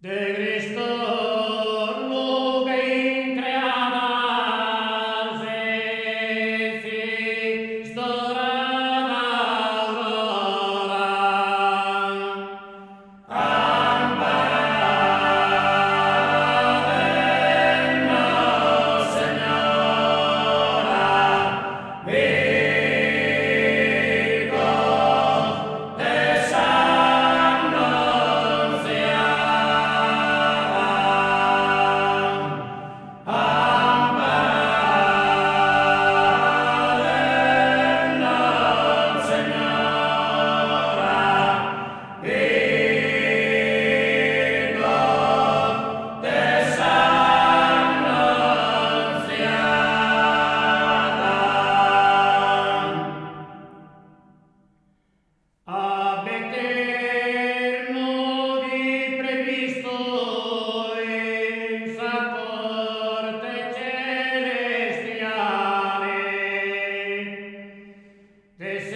De Cristo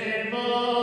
servo